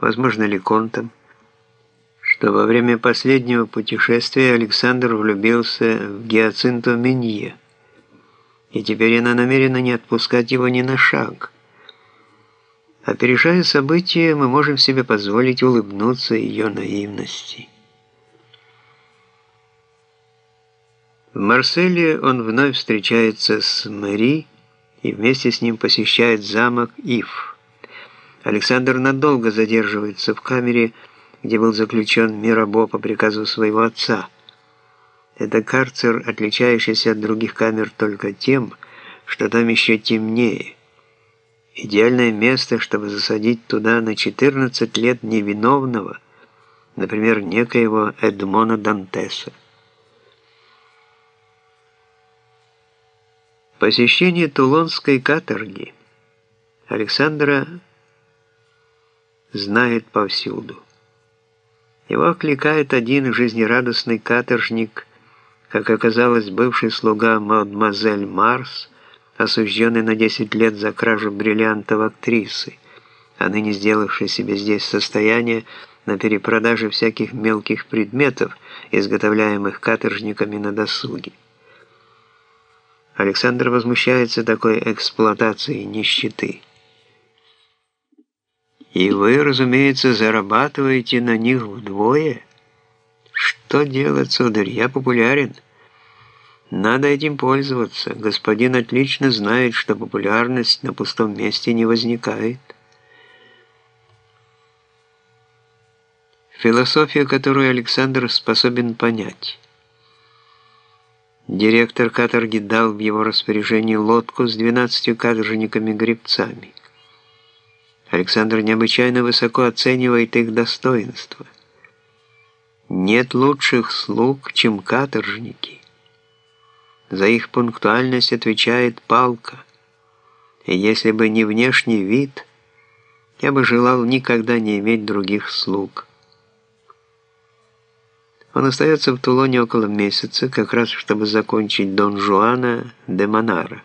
возможно ли Контом, что во время последнего путешествия Александр влюбился в Гиацинту Менье, и теперь она намерена не отпускать его ни на шаг. Опережая события, мы можем себе позволить улыбнуться ее наивности. В Марселе он вновь встречается с Мари и вместе с ним посещает замок Ив. Александр надолго задерживается в камере, где был заключен Мирабо по приказу своего отца. Это карцер, отличающийся от других камер только тем, что там еще темнее. Идеальное место, чтобы засадить туда на 14 лет невиновного, например, некоего Эдмона Дантеса. Посещение Тулонской каторги Александра знает повсюду. Его окликает один жизнерадостный каторжник, как оказалось, бывший слуга мадемуазель Марс, осужденный на 10 лет за кражу бриллиантов актрисы, а ныне сделавший себе здесь состояние на перепродаже всяких мелких предметов, изготовляемых каторжниками на досуге. Александр возмущается такой эксплуатацией нищеты. И вы, разумеется, зарабатываете на них вдвое. Что делать, сударь, я популярен. Надо этим пользоваться. Господин отлично знает, что популярность на пустом месте не возникает. Философия, которую Александр способен понять. Директор каторги дал в его распоряжение лодку с 12 каторжниками-гребцами. Александр необычайно высоко оценивает их достоинство. Нет лучших слуг, чем каторжники. За их пунктуальность отвечает палка. И если бы не внешний вид, я бы желал никогда не иметь других слуг. Он остается в Тулоне около месяца, как раз чтобы закончить Дон Жуана де Монара.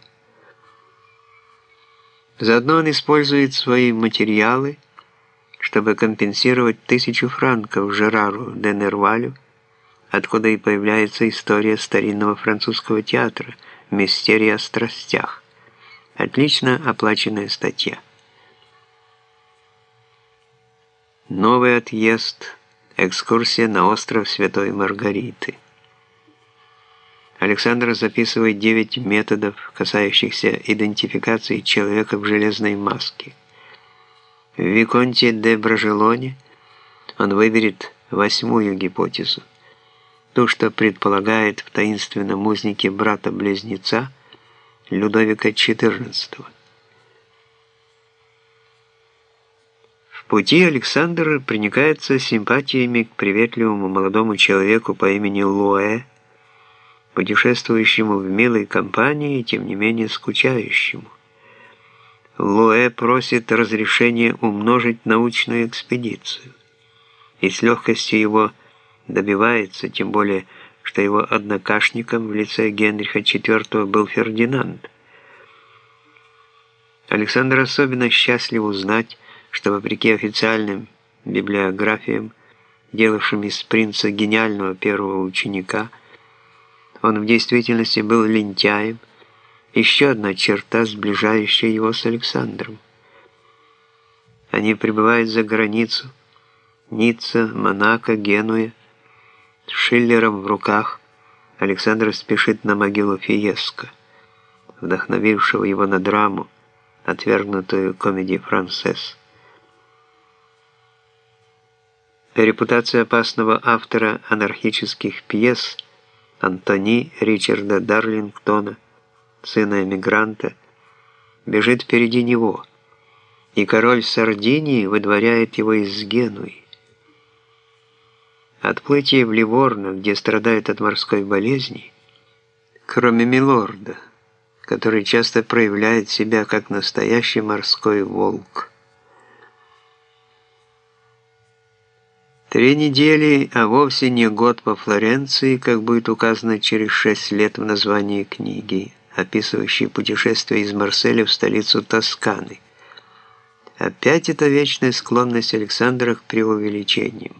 Заодно он использует свои материалы, чтобы компенсировать тысячу франков Жерару де Нервалю, откуда и появляется история старинного французского театра «Мистерия о страстях». Отлично оплаченная статья. Новый отъезд. Экскурсия на остров Святой Маргариты. Александр записывает 9 методов, касающихся идентификации человека в железной маске. В Виконте де Брожелоне он выберет восьмую гипотезу, ту, что предполагает в таинственном узнике брата-близнеца Людовика XIV. В пути Александр проникается симпатиями к приветливому молодому человеку по имени Луэ, путешествующему в милой компании тем не менее скучающему. Луэ просит разрешения умножить научную экспедицию, и с легкостью его добивается, тем более, что его однокашником в лице Генриха IV был Фердинанд. Александр особенно счастлив узнать, что вопреки официальным библиографиям, делавшим из принца гениального первого ученика, он в действительности был лентяем, еще одна черта, сближающая его с Александром. Они прибывают за границу, Ницца, Монако, Генуя, с Шиллером в руках. Александр спешит на могилу Фиеско, вдохновившего его на драму, отвергнутую комедии «Францесс». Репутация опасного автора анархических пьес – Антони Ричарда Дарлингтона, сына эмигранта, бежит впереди него, и король Сардинии выдворяет его из Генуи. Отплытие в Ливорно, где страдает от морской болезни, кроме Милорда, который часто проявляет себя как настоящий морской волк. Три недели, а вовсе не год по Флоренции, как будет указано через шесть лет в названии книги, описывающей путешествие из Марселя в столицу Тосканы. Опять эта вечная склонность Александра к преувеличениям.